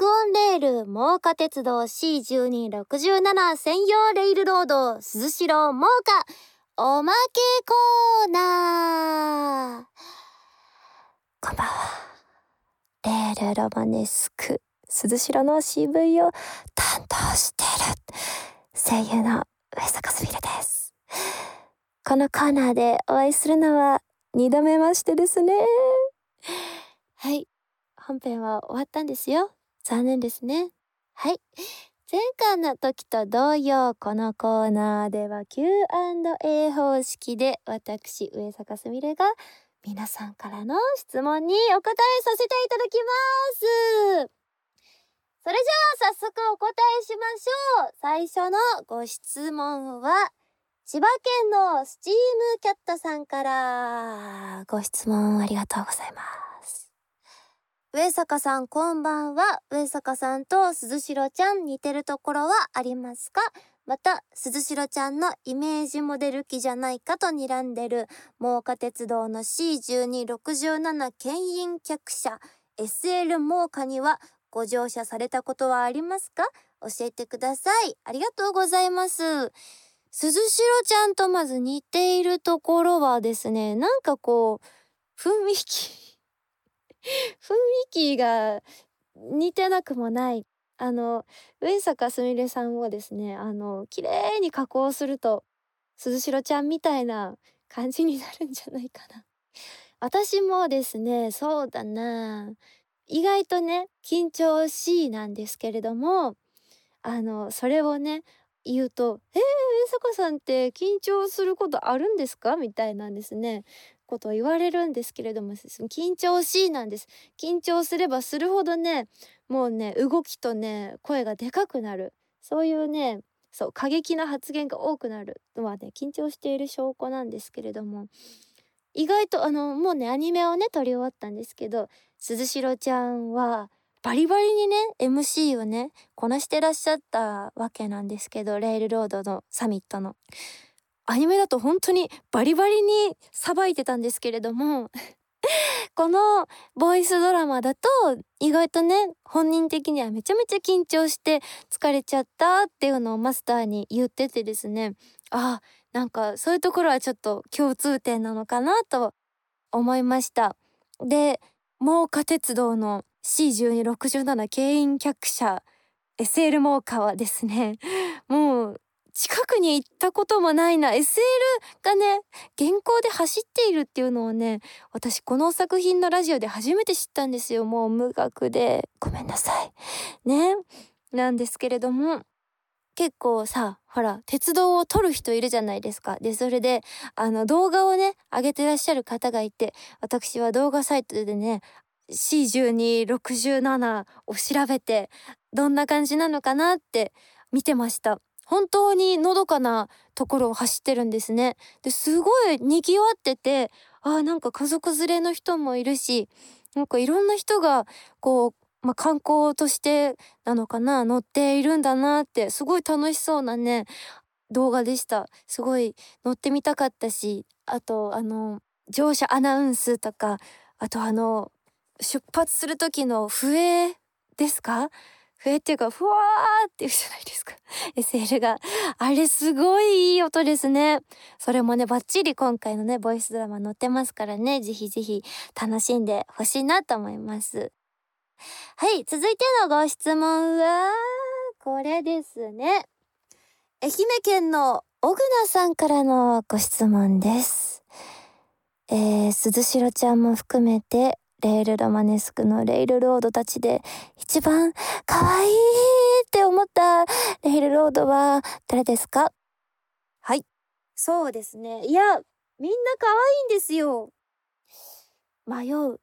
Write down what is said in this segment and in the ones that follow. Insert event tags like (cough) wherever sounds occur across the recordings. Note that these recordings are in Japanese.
クオンレール真岡鉄道 C1267 専用レールロード鈴代真岡おまけコーナーこんばんはレールロマネスク鈴代の CV を担当してい。る声優の上坂すみれですこのコーナーでお会い。するのは二度目ましてですねはい。本編は終わったんですよ残念ですねはい前回の時と同様、このコーナーでは Q&A 方式で私、上坂すみれが皆さんからの質問にお答えさせていただきます。それじゃあ早速お答えしましょう。最初のご質問は、千葉県のスチームキャットさんからご質問ありがとうございます。上坂さんこんばんは。上坂さんと鈴代ちゃん似てるところはありますか？また、鈴代ちゃんのイメージモデル機じゃないかと睨んでる、真岡鉄道の C1267 牽引客車 SL 真岡にはご乗車されたことはありますか？教えてください。ありがとうございます。鈴代ちゃんとまず似ているところはですね、なんかこう、雰囲気 (laughs) 雰囲気が似てなくもない。あの、上坂すみれさんをですね、あの、綺麗に加工すると、鈴代ちゃんみたいな感じになるんじゃないかな。私もですね、そうだな。意外とね、緊張しいなんですけれども、あの、それをね、言うと、えー、上坂さんって緊張することあるんですか？みたいなんですね。ことを言われるんですけれども緊張しいなんです。緊張すればするほどねもうね動きとね声がでかくなる。そういうねそう過激な発言が多くなるのはね緊張している証拠なんですけれども。意外とあのもうねアニメをね撮り終わったんですけど鈴代ちゃんはバリバリにね MC をねこなしてらっしゃったわけなんですけどレールロードのサミットの。アニメだと本当にバリバリにさばいてたんですけれども (laughs) このボイスドラマだと意外とね本人的にはめちゃめちゃ緊張して疲れちゃったっていうのをマスターに言っててですねあなんかそういうところはちょっと共通点なのかなと思いましたで真岡鉄道の C1267 牽引客車。SL 真岡はですね (laughs) もう近くに行ったこともないな。SL がね現行で走っているっていうのをね私この作品のラジオで初めて知ったんですよ。もう無学で。ごめんなさい。ね。なんですけれども結構さほら鉄道を撮る人いるじゃないですか。でそれであの動画をね上げてらっしゃる方がいて私は動画サイトでね C1267 を調べてどんな感じなのかなって見てました本当にのどかなところを走ってるんですね。ですごい賑わってて、ああ、なんか家族連れの人もいるし、なんかいろんな人が、こう、まあ、観光としてなのかな、乗っているんだなって、すごい楽しそうなね、動画でした。すごい乗ってみたかったし、あと、あの、乗車アナウンスとか、あとあの、出発する時の笛ですか？笛っていうか、ふわーって言うじゃないですか。(laughs) SL が。あれすごいいい音ですね。それもね、バッチリ今回のね、ボイスドラマ載ってますからね、ぜひぜひ楽しんでほしいなと思います。はい、続いてのご質問は、これですね。愛媛県の小倉さんからのご質問です。えー、鈴代ちゃんも含めて、レールロマネスクのレールロードたちで一番可愛いって思ったレールロードは誰ですか？はい。そうですね。いや、みんな可愛いんですよ。迷う。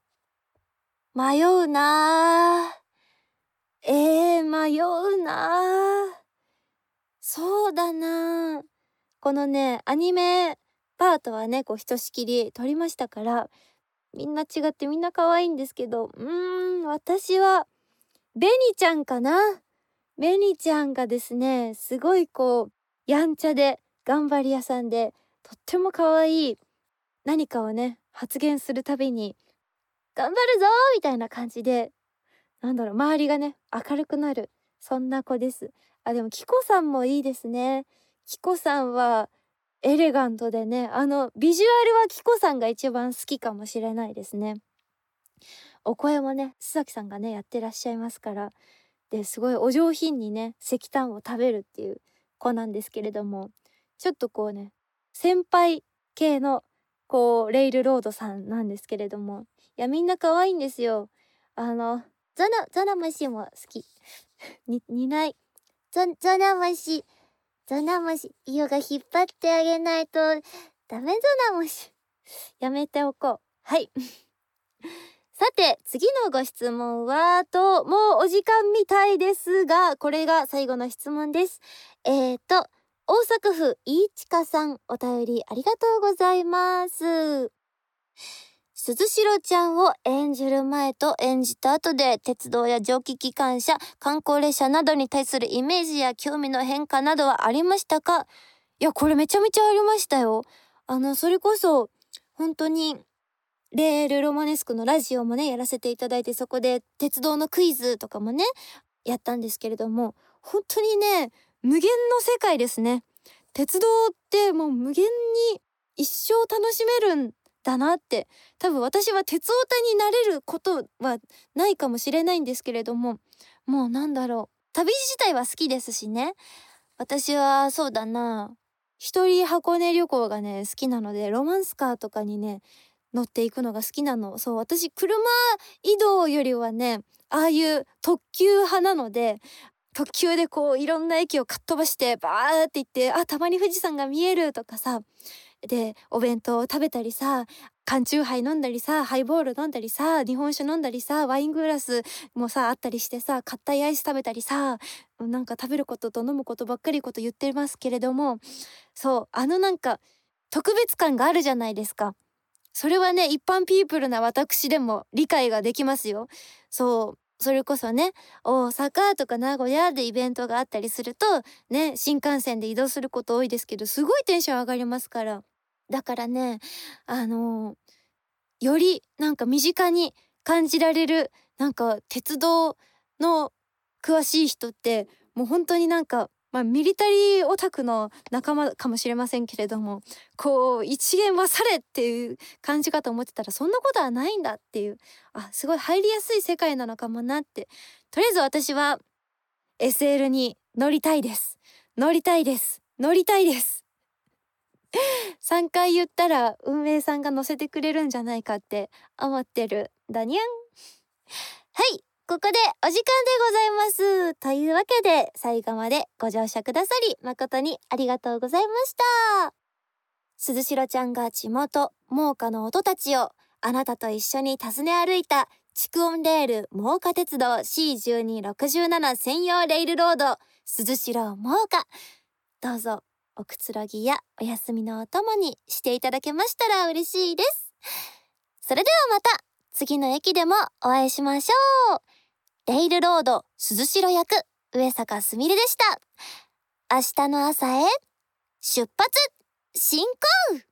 迷うなぁ。えー、迷うなぁ。そうだなぁ。このね、アニメパートはね、こうひとしきり撮りましたから、みんな違ってみんな可愛いんですけど、うーん、私は、ベニちゃんかな？ベニちゃんがですね、すごいこう、やんちゃで、頑張り屋さんで、とっても可愛い、何かをね、発言するたびに、頑張るぞ！みたいな感じで、なんだろう周りがね明るくなるそんな子です。あでもキコさんもいいですね。キコさんはエレガントでねあのビジュアルはキコさんが一番好きかもしれないですね。お声もね須崎さんがねやってらっしゃいますからですごいお上品にね石炭を食べるっていう子なんですけれどもちょっとこうね先輩系のこうレイルロードさんなんですけれどもいやみんな可愛いんですよ。あのザナザナムシも好き。(laughs) に似ない。ザザナムシ。ザナムシイオが引っ張ってあげないとダメザナムシ。やめておこう。はい。(laughs) さて次のご質問はともうお時間みたいですがこれが最後の質問です。えーと大阪府飯近さんお便りありがとうございます。鈴代ちゃんを演じる前と演じた後で鉄道や蒸気機関車観光列車などに対するイメージや興味の変化などはありましたか？いやこれめちゃめちゃありましたよ。あのそれこそ本当にレールロマネスクのラジオもねやらせていただいてそこで鉄道のクイズとかもねやったんですけれども本当にね無限の世界ですね。鉄道ってもう無限に一生楽しめるんだなって多分私は鉄オタになれることはないかもしれないんですけれどももうなんだろう旅自体は好きですしね。私はそうだな一人箱根旅行がね好きなのでロマンスカーとかにね乗っていくのが好きなの。そう私車移動よりはねああいう特急派なので特急でこういろんな駅をかっ飛ばしてバーって行ってあたまに富士山が見えるとかさでお弁当を食べたりさ缶チューハイ飲んだりさハイボール飲んだりさ日本酒飲んだりさワイングラスもさあったりしてさ硬いアイス食べたりさなんか食べることと飲むことばっかりこと言ってますけれどもそうあのなんか特別感があるじゃないですか。それはね一般ピープルな私でも理解ができますよ。そうそれこそね大阪とか名古屋でイベントがあったりするとね新幹線で移動すること多いですけどすごいテンション上がりますからだからねあのー、よりなんか身近に感じられるなんか鉄道の詳しい人ってもう本当になんかまあ、ミリタリーオタクの仲間かもしれませんけれどもこう一元はされっていう感じかと思ってたらそんなことはないんだっていう。あすごい入りやすい世界なのかもなって。とりあえず私は SL に乗りたいです。乗りたいです。乗りたいです。(laughs) 3回言ったら運営さんが乗せてくれるんじゃないかって思ってる。ダニャン。はい。ここでお時間でございます。というわけで、最後までご乗車くださり、誠にありがとうございました。鈴代ちゃんが地元、猛火の音たちを、あなたと一緒に訪ね歩いた、蓄音レール猛火鉄道 C1267 専用レールロード、鈴代猛火。どうぞ、おくつろぎやお休みのお供にしていただけましたら嬉しいです。それではまた、次の駅でもお会いしましょう。レイルロード鈴代役上坂すみれでした。明日の朝へ出発進行